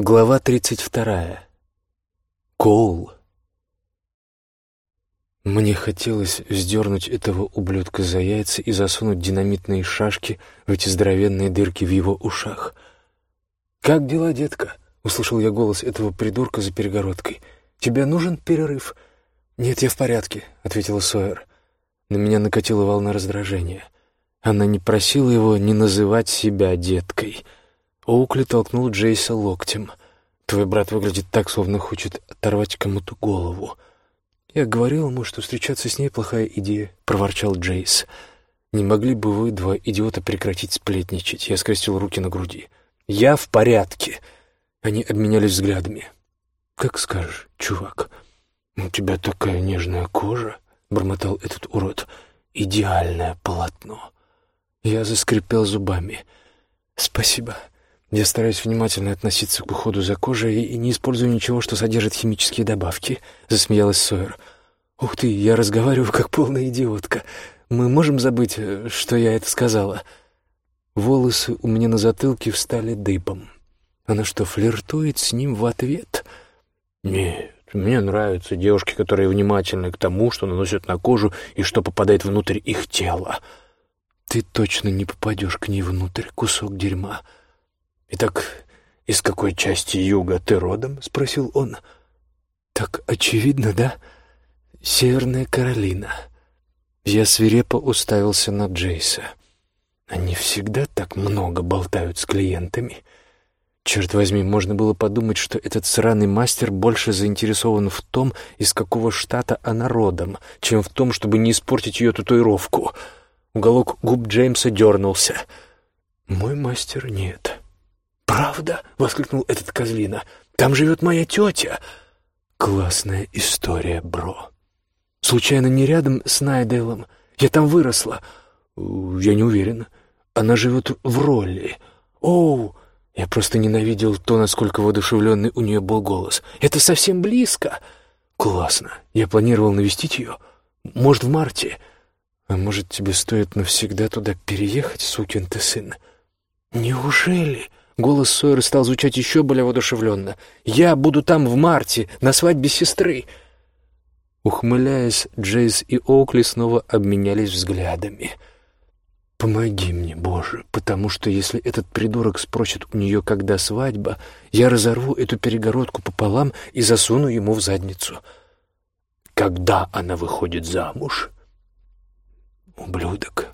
Глава 32. Коул. Мне хотелось вздернуть этого ублюдка за яйца и засунуть динамитные шашки в эти здоровенные дырки в его ушах. «Как дела, детка?» — услышал я голос этого придурка за перегородкой. «Тебе нужен перерыв?» «Нет, я в порядке», — ответила Сойер. На меня накатила волна раздражения. Она не просила его не называть себя деткой — Оукли толкнул Джейса локтем. «Твой брат выглядит так, словно хочет оторвать кому-то голову». «Я говорил ему, что встречаться с ней плохая идея», — проворчал Джейс. «Не могли бы вы, два идиота, прекратить сплетничать?» Я скрестил руки на груди. «Я в порядке!» Они обменялись взглядами. «Как скажешь, чувак. У тебя такая нежная кожа», — бормотал этот урод. «Идеальное полотно». Я заскрипел зубами. «Спасибо». Я стараюсь внимательно относиться к уходу за кожей и не использую ничего, что содержит химические добавки», — засмеялась Сойер. «Ух ты, я разговариваю как полная идиотка. Мы можем забыть, э, что я это сказала?» Волосы у меня на затылке встали дыбом. Она что, флиртует с ним в ответ? «Нет, мне нравятся девушки, которые внимательны к тому, что наносят на кожу и что попадает внутрь их тела». «Ты точно не попадешь к ней внутрь, кусок дерьма». «Итак, из какой части юга ты родом?» — спросил он. «Так очевидно, да? Северная Каролина». Я свирепо уставился на Джейса. Они всегда так много болтают с клиентами. Черт возьми, можно было подумать, что этот сраный мастер больше заинтересован в том, из какого штата она родом, чем в том, чтобы не испортить ее татуировку. Уголок губ Джеймса дернулся. «Мой мастер нет». «Правда?» — воскликнул этот козлина. «Там живет моя тетя!» «Классная история, бро. Случайно не рядом с Найделом? Я там выросла». «Я не уверен. Она живет в Ролли». «Оу!» Я просто ненавидел то, насколько воодушевленный у нее был голос. «Это совсем близко!» «Классно. Я планировал навестить ее. Может, в марте. А может, тебе стоит навсегда туда переехать, сукин ты сын?» «Неужели?» Голос Сойера стал звучать еще более воодушевленно. «Я буду там в марте, на свадьбе сестры!» Ухмыляясь, Джейс и Оукли снова обменялись взглядами. «Помоги мне, Боже, потому что если этот придурок спросит у нее, когда свадьба, я разорву эту перегородку пополам и засуну ему в задницу». «Когда она выходит замуж?» «Ублюдок».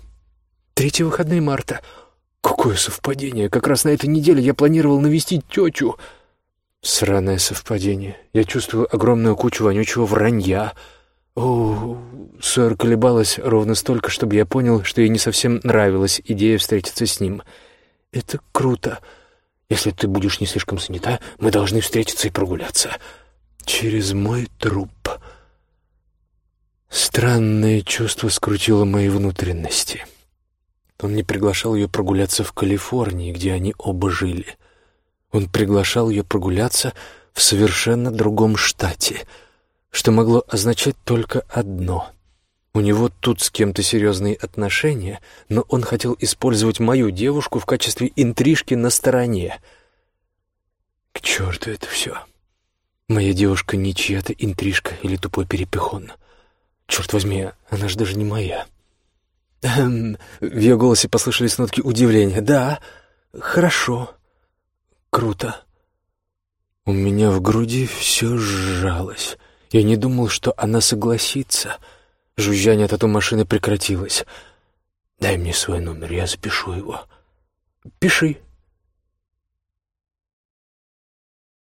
«Третьи выходные марта. Какое совпадение! Как раз на этой неделе я планировал навестить тетю. Сраное совпадение. Я чувствую огромную кучу вонючего вранья. О, Сойер колебалась ровно столько, чтобы я понял, что ей не совсем нравилась идея встретиться с ним. Это круто. Если ты будешь не слишком занята, мы должны встретиться и прогуляться. Через мой труп. Странное чувство скрутило мои внутренности. — он не приглашал ее прогуляться в Калифорнии, где они оба жили. Он приглашал ее прогуляться в совершенно другом штате, что могло означать только одно. У него тут с кем-то серьезные отношения, но он хотел использовать мою девушку в качестве интрижки на стороне. К черту это все. Моя девушка не чья-то интрижка или тупой перепихон. Черт возьми, она же даже не моя. Эм, в ее голосе послышались нотки удивления. «Да, хорошо, круто». У меня в груди все сжалось. Я не думал, что она согласится. Жужжание тату машины прекратилось. «Дай мне свой номер, я запишу его». «Пиши»,